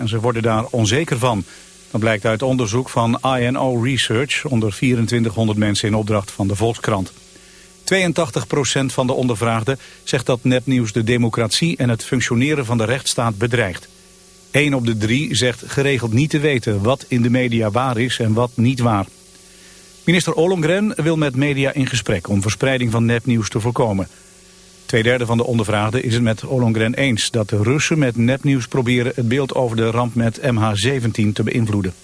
en ze worden daar onzeker van. Dat blijkt uit onderzoek van INO Research onder 2400 mensen in opdracht van de Volkskrant. 82% van de ondervraagden zegt dat nepnieuws de democratie en het functioneren van de rechtsstaat bedreigt. 1 op de 3 zegt geregeld niet te weten wat in de media waar is en wat niet waar. Minister Ollongren wil met media in gesprek om verspreiding van nepnieuws te voorkomen. Tweederde van de ondervraagden is het met Ollongren eens dat de Russen met nepnieuws proberen het beeld over de ramp met MH17 te beïnvloeden.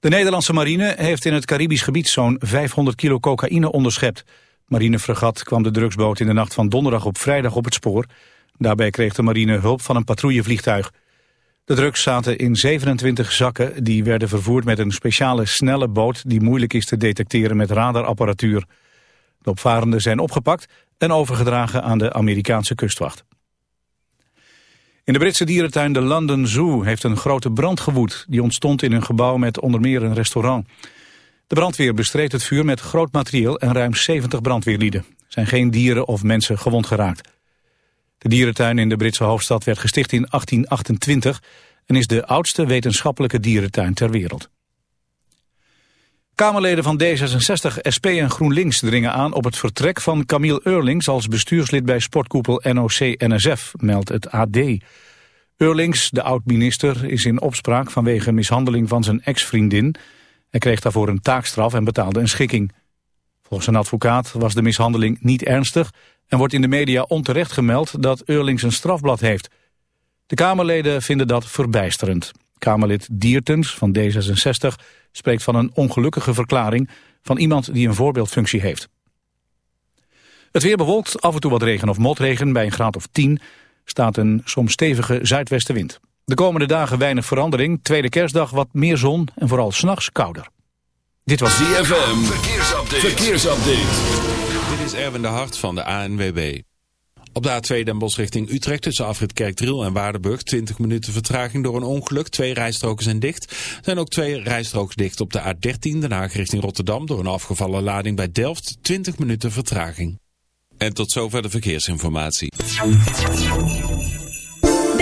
De Nederlandse marine heeft in het Caribisch gebied zo'n 500 kilo cocaïne onderschept. Marinefregat kwam de drugsboot in de nacht van donderdag op vrijdag op het spoor. Daarbij kreeg de marine hulp van een patrouillevliegtuig. De drugs zaten in 27 zakken die werden vervoerd met een speciale snelle boot die moeilijk is te detecteren met radarapparatuur. De opvarenden zijn opgepakt en overgedragen aan de Amerikaanse kustwacht. In de Britse dierentuin de London Zoo heeft een grote brand gewoed. Die ontstond in een gebouw met onder meer een restaurant. De brandweer bestreed het vuur met groot materieel en ruim 70 brandweerlieden. Er zijn geen dieren of mensen gewond geraakt. De dierentuin in de Britse hoofdstad werd gesticht in 1828... en is de oudste wetenschappelijke dierentuin ter wereld. Kamerleden van D66, SP en GroenLinks dringen aan op het vertrek van Camille Eurlings als bestuurslid bij sportkoepel NOC-NSF, meldt het AD. Eurlings, de oud-minister, is in opspraak vanwege mishandeling van zijn ex-vriendin. Hij kreeg daarvoor een taakstraf en betaalde een schikking. Volgens een advocaat was de mishandeling niet ernstig en wordt in de media onterecht gemeld dat Eurlings een strafblad heeft. De Kamerleden vinden dat verbijsterend. Kamerlid Diertens van D66 spreekt van een ongelukkige verklaring van iemand die een voorbeeldfunctie heeft. Het weer bewolkt, af en toe wat regen of motregen bij een graad of 10 staat een soms stevige zuidwestenwind. De komende dagen weinig verandering, tweede kerstdag wat meer zon en vooral s'nachts kouder. Dit was DFM. verkeersupdate. verkeersupdate. Dit is Erwin de Hart van de ANWB. Op de A2 Den Bosch richting Utrecht tussen afrit Kerkdriel en Waardenburg 20 minuten vertraging door een ongeluk. Twee rijstroken zijn dicht. Zijn ook twee rijstroken dicht op de A13 Den Haag richting Rotterdam door een afgevallen lading bij Delft 20 minuten vertraging. En tot zover de verkeersinformatie.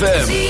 ZFM.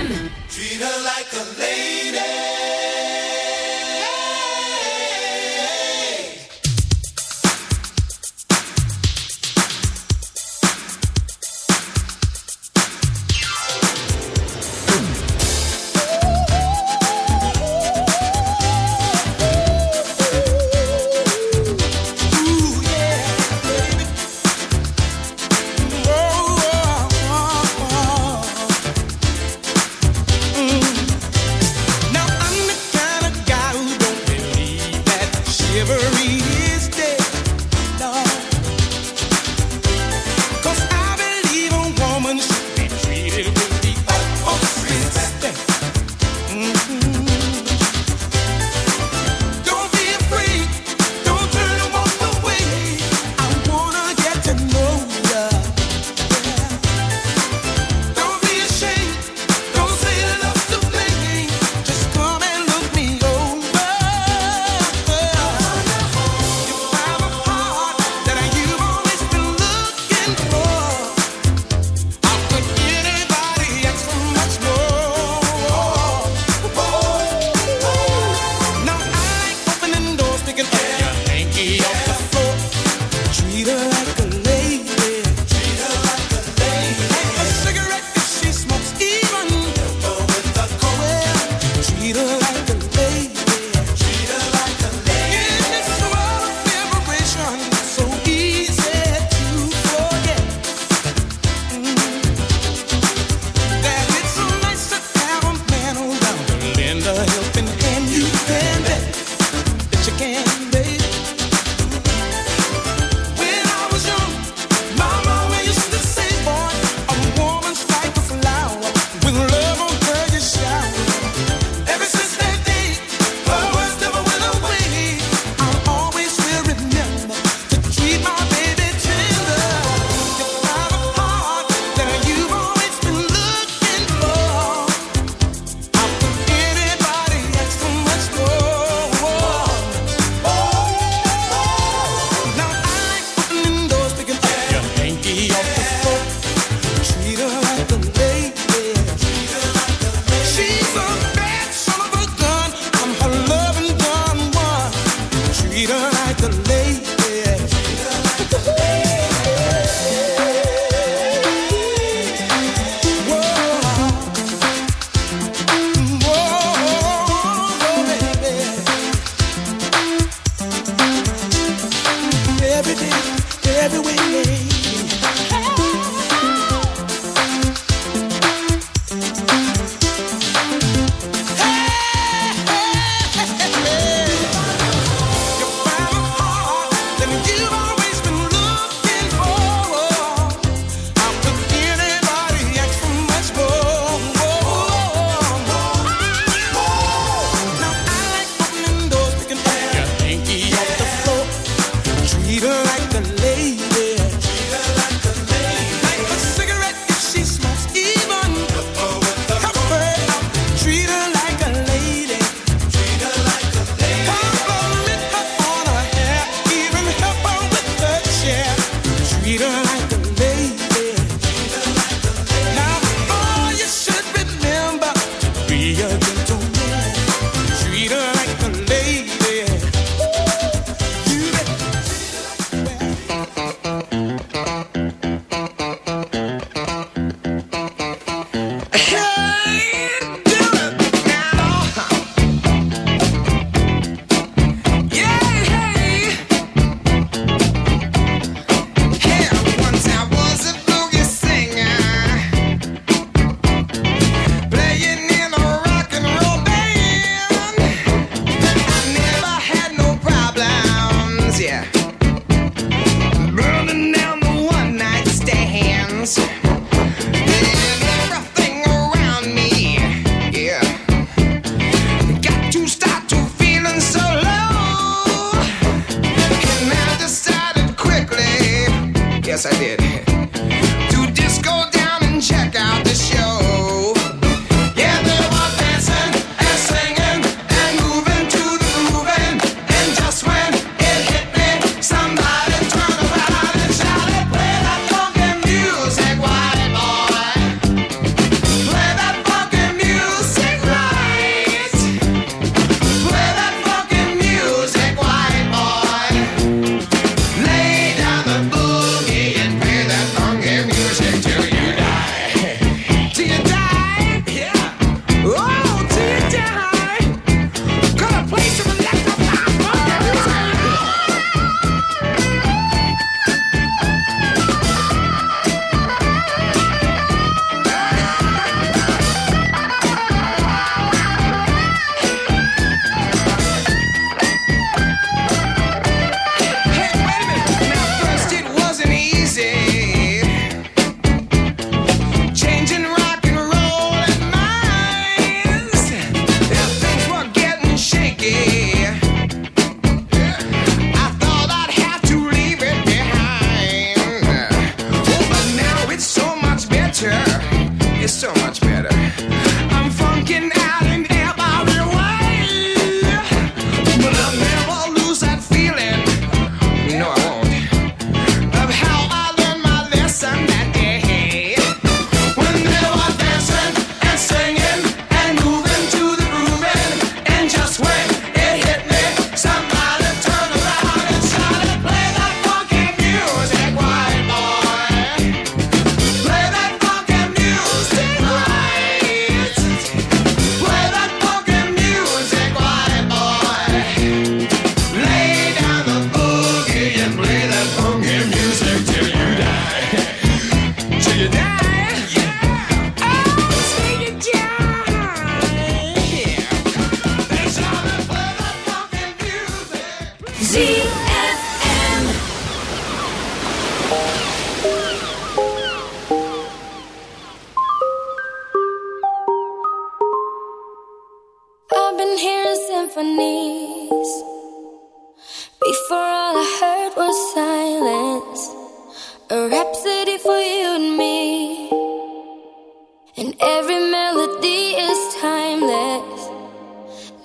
Every melody is timeless.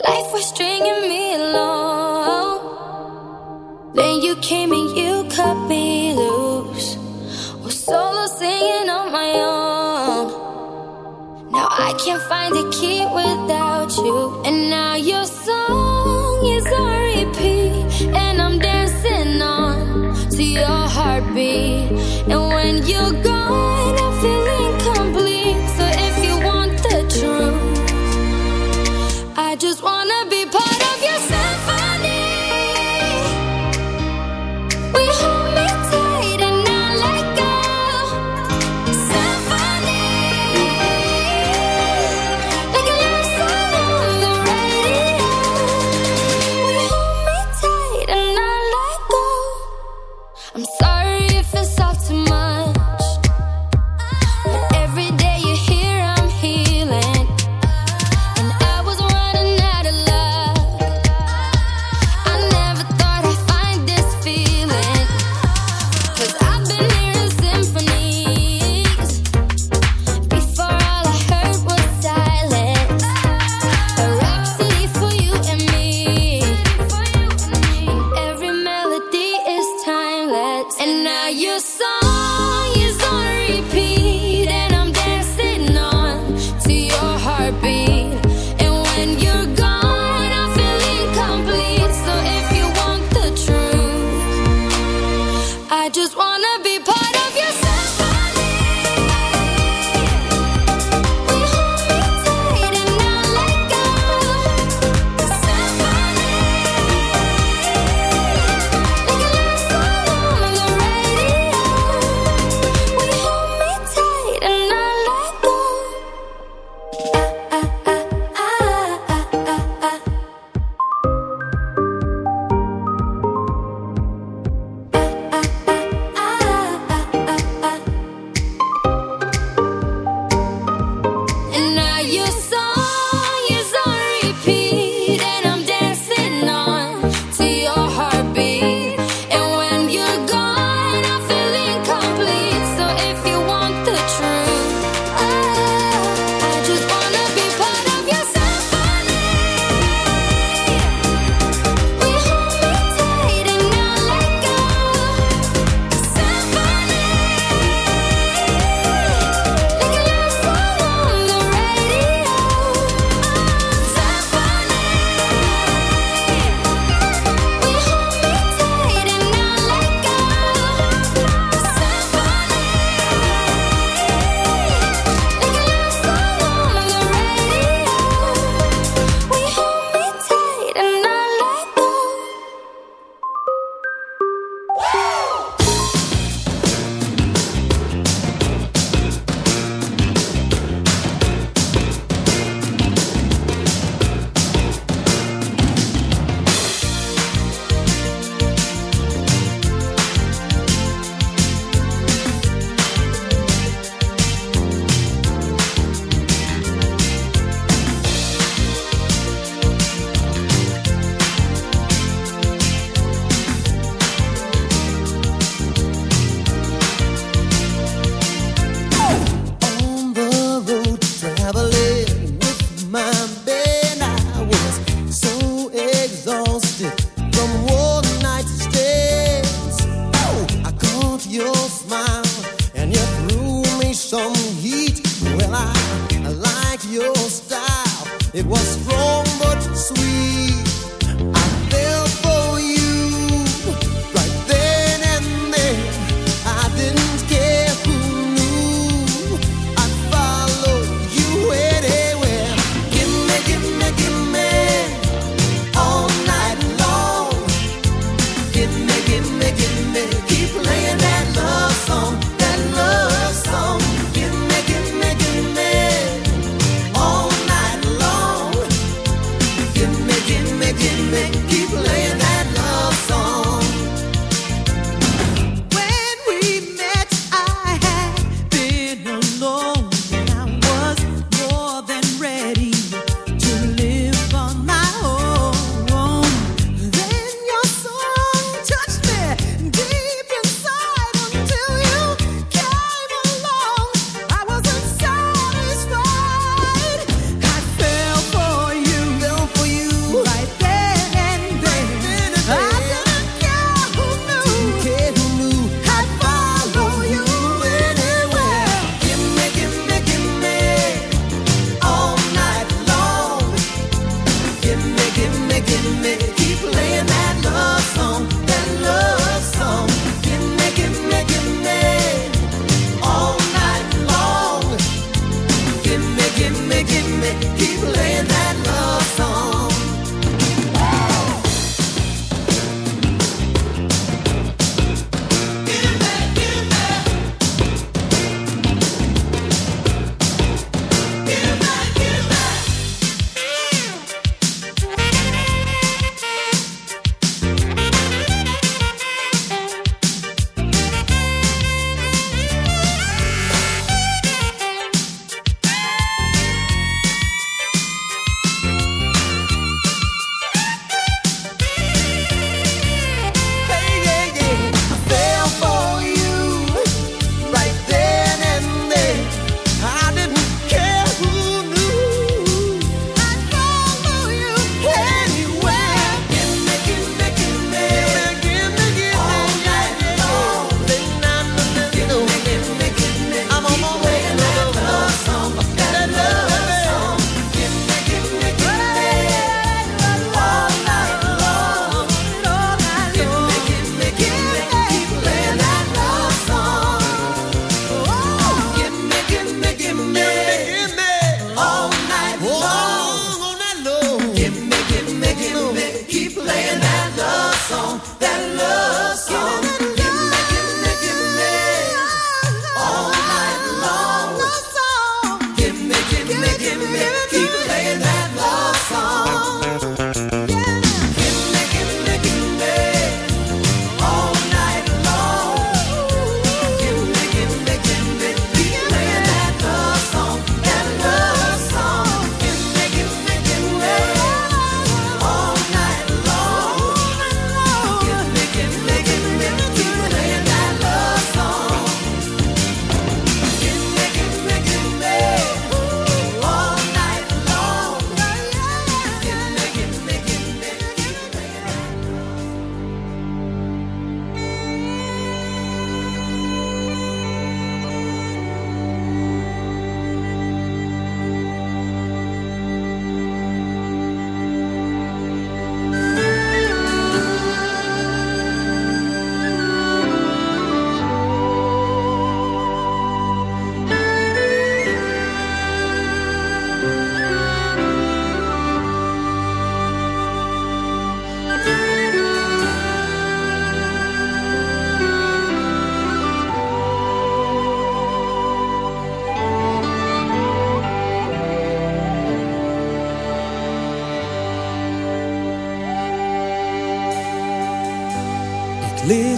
Life was stringing me along. Then you came and you cut me loose. Was solo singing on my own. Now I can't find a key without you.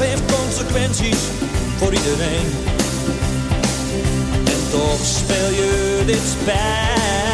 heeft consequenties voor iedereen. En toch speel je dit spel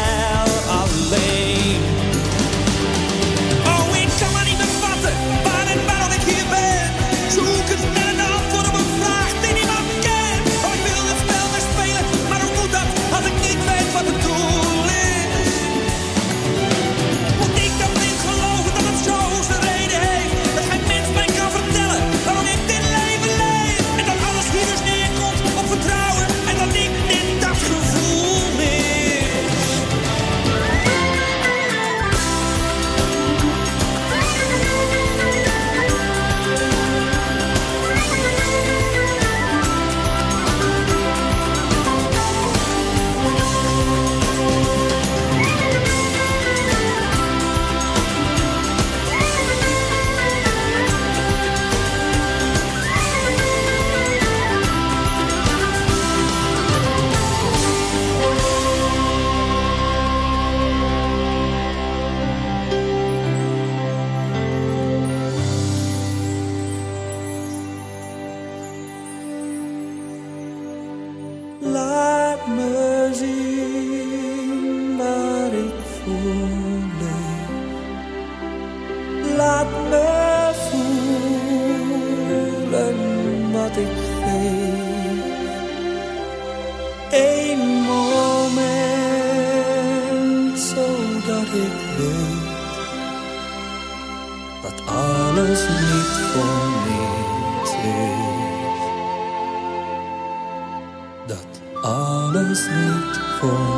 Laat me voelen wat ik geef. Eén moment, zodat ik weet dat alles niet voor niets is. Dat alles niet voor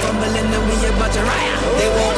crumbling and we about to riot. They won't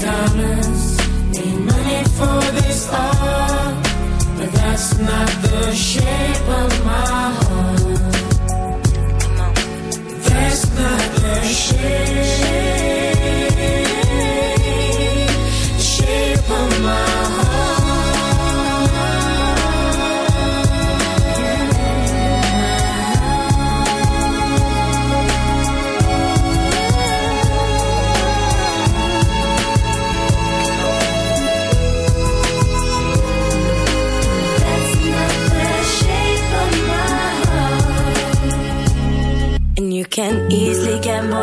Diamonds need money for this art, but that's not the shape of my heart. That's not the shape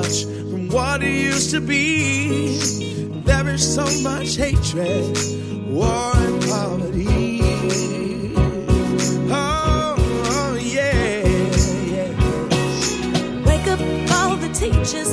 Much from what it used to be. There is so much hatred, war, and poverty. Oh, oh, yeah, yeah. Wake up all the teachers,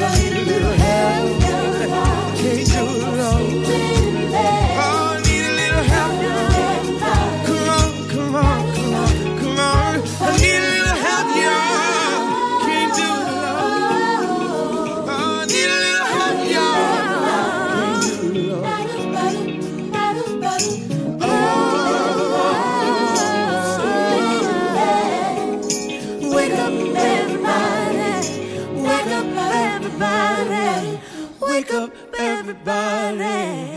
Hallelujah. body.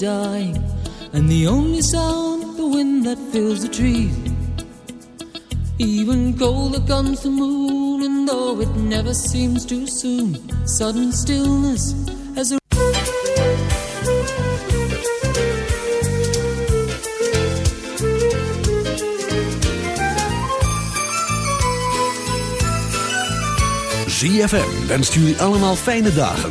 Dying, and the only sound the wind that fills the trees. Even colder comes the moon, and though it never seems too soon, sudden stillness as a ZFM wenst jullie allemaal fijne dagen.